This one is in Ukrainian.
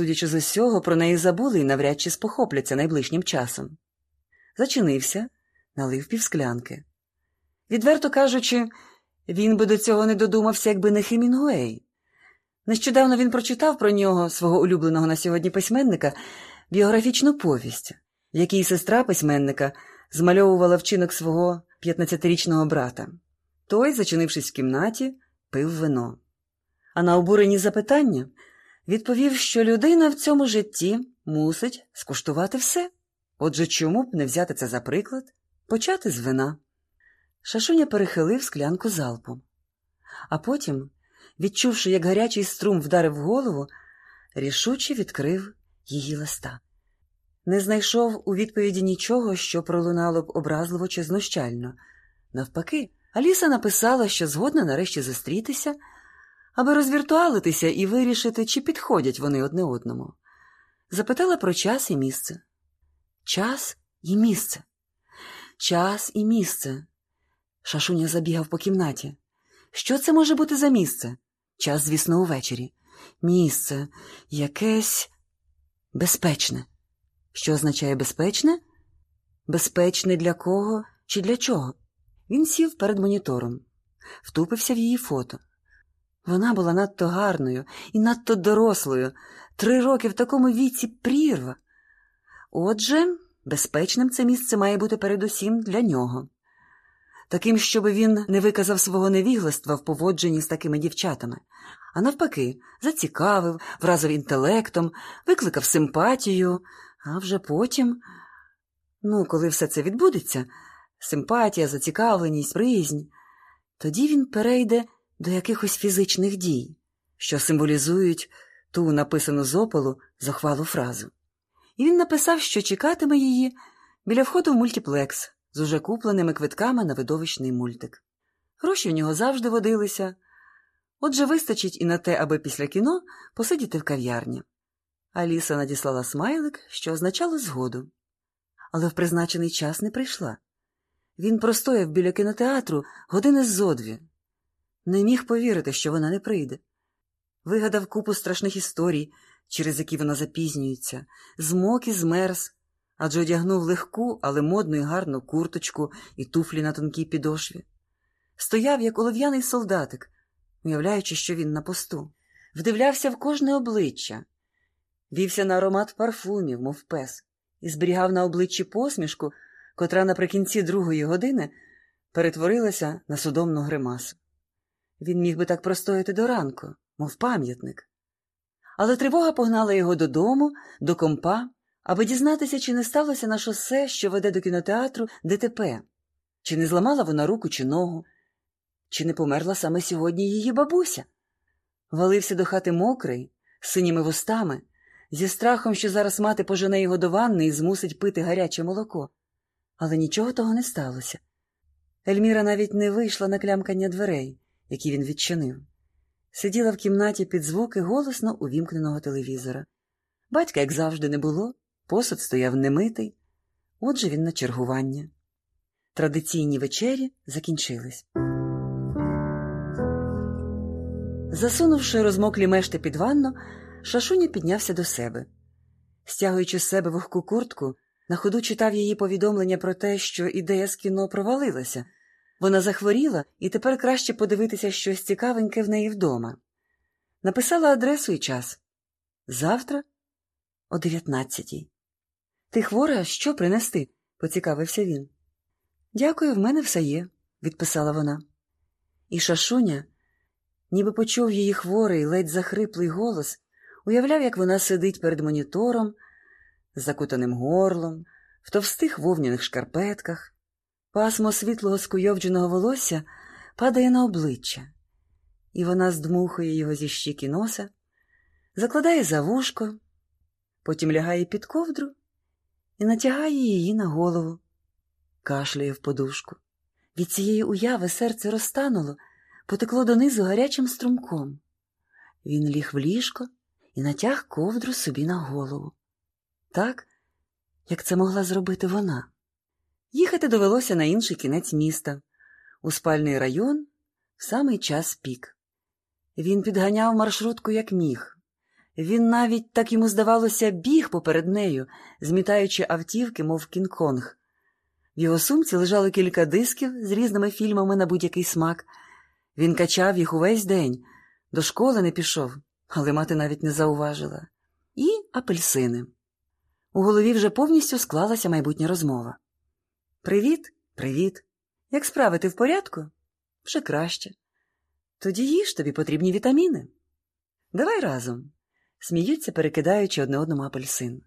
Судячи з усього, про неї забули і навряд чи спохопляться найближчим часом. Зачинився, налив півсклянки. Відверто кажучи, він би до цього не додумався, якби не Хемінгуей. Нещодавно він прочитав про нього, свого улюбленого на сьогодні письменника, біографічну повість, в якій сестра письменника змальовувала вчинок свого 15-річного брата. Той, зачинившись в кімнаті, пив вино. А на обурені запитання відповів, що людина в цьому житті мусить скуштувати все. Отже, чому б не взяти це за приклад, почати з вина. Шашуня перехилив склянку залпом, а потім, відчувши, як гарячий струм вдарив в голову, рішуче відкрив її листа. Не знайшов у відповіді нічого, що пролунало б образливо чи знущально. Навпаки, Аліса написала, що згодна нарешті зустрітися, аби розвіртуалитися і вирішити, чи підходять вони одне одному. Запитала про час і місце. Час і місце. Час і місце. Шашуня забігав по кімнаті. Що це може бути за місце? Час, звісно, увечері. Місце якесь безпечне. Що означає безпечне? Безпечне для кого чи для чого? Він сів перед монітором, втупився в її фото. Вона була надто гарною і надто дорослою. Три роки в такому віці прірва. Отже, безпечним це місце має бути передусім для нього. Таким, щоб він не виказав свого невігластва в поводженні з такими дівчатами, а навпаки, зацікавив, вразив інтелектом, викликав симпатію, а вже потім, ну, коли все це відбудеться, симпатія, зацікавленість, приязнь, тоді він перейде до якихось фізичних дій, що символізують ту написану з опалу захвалу фразу. І він написав, що чекатиме її біля входу в мультиплекс з уже купленими квитками на видовищний мультик. Гроші в нього завжди водилися, отже, вистачить і на те, аби після кіно посидіти в кав'ярні. Аліса надіслала смайлик, що означало згоду. Але в призначений час не прийшла. Він простояв біля кінотеатру години зо дві. Не міг повірити, що вона не прийде. Вигадав купу страшних історій, через які вона запізнюється, змок і змерз, адже одягнув легку, але модну і гарну курточку і туфлі на тонкій підошві. Стояв, як олов'яний солдатик, уявляючи, що він на посту, вдивлявся в кожне обличчя, вівся на аромат парфумів, мов пес, і зберігав на обличчі посмішку, котра наприкінці другої години перетворилася на судомну гримасу. Він міг би так простояти до ранку, мов пам'ятник. Але тривога погнала його додому, до компа, аби дізнатися, чи не сталося на шосе, що веде до кінотеатру ДТП, чи не зламала вона руку чи ногу, чи не померла саме сьогодні її бабуся. Валився до хати мокрий, з синіми вустами, зі страхом, що зараз мати пожене його до ванни і змусить пити гаряче молоко. Але нічого того не сталося. Ельміра навіть не вийшла на клямкання дверей, які він відчинив. Сиділа в кімнаті під звуки голосно увімкненого телевізора. Батька, як завжди, не було, посуд стояв немитий, отже він на чергування. Традиційні вечері закінчились. Засунувши розмоклі мешти під ванну, Шашуня піднявся до себе. Стягуючи з себе вогку куртку, на ходу читав її повідомлення про те, що ідея з кіно провалилася. Вона захворіла і тепер краще подивитися щось цікавеньке в неї вдома. Написала адресу і час. Завтра о дев'ятнадцятій. Ти хвора, що принести? поцікавився він. Дякую, в мене все є, відписала вона. І Шашуня, ніби почув її хворий, ледь захриплий голос, уявляв, як вона сидить перед монітором, з закутаним горлом, в товстих вовняних шкарпетках. Пасмо світлого скуйовдженого волосся падає на обличчя, і вона здмухує його зі щіки носа, закладає за вушко, потім лягає під ковдру і натягає її на голову, кашляє в подушку. Від цієї уяви серце розтануло, потекло донизу гарячим струмком. Він ліг в ліжко і натяг ковдру собі на голову. Так, як це могла зробити вона. Їхати довелося на інший кінець міста, у спальний район в самий час пік. Він підганяв маршрутку як міг, Він навіть, так йому здавалося, біг поперед нею, змітаючи автівки, мов Кінг-Конг. В його сумці лежало кілька дисків з різними фільмами на будь-який смак. Він качав їх увесь день, до школи не пішов, але мати навіть не зауважила. І апельсини. У голові вже повністю склалася майбутня розмова. Привіт, привіт. Як справи ти в порядку? Вже краще. Тоді їж тобі потрібні вітаміни. Давай разом. Сміються, перекидаючи одне одному апельсин.